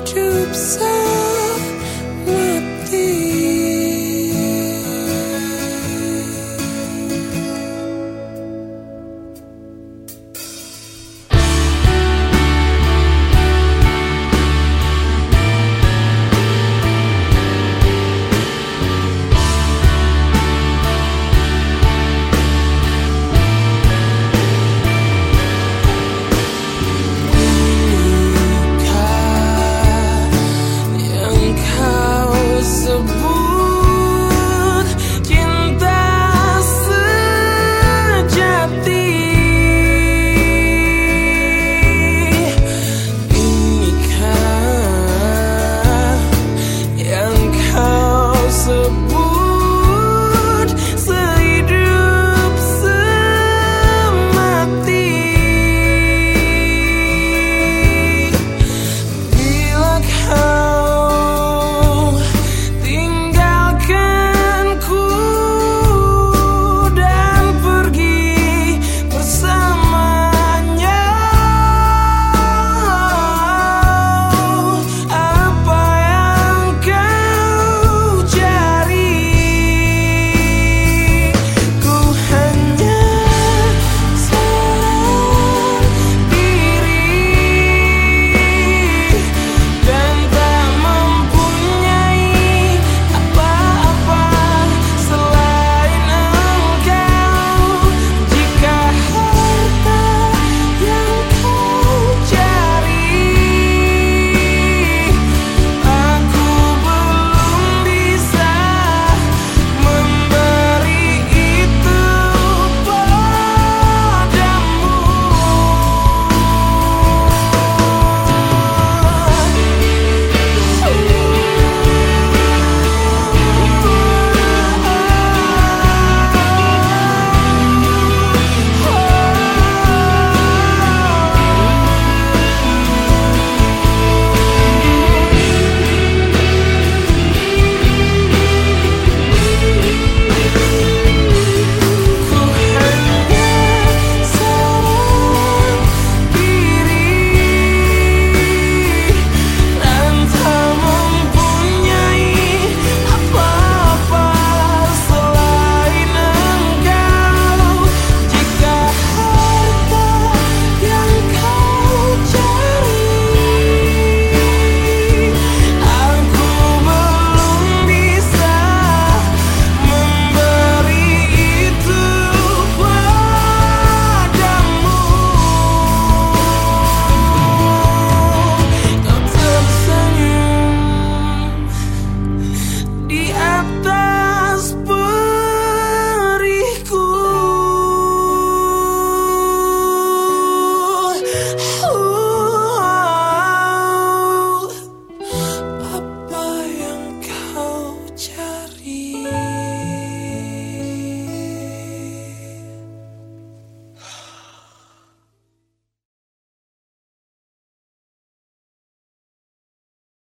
troops. Are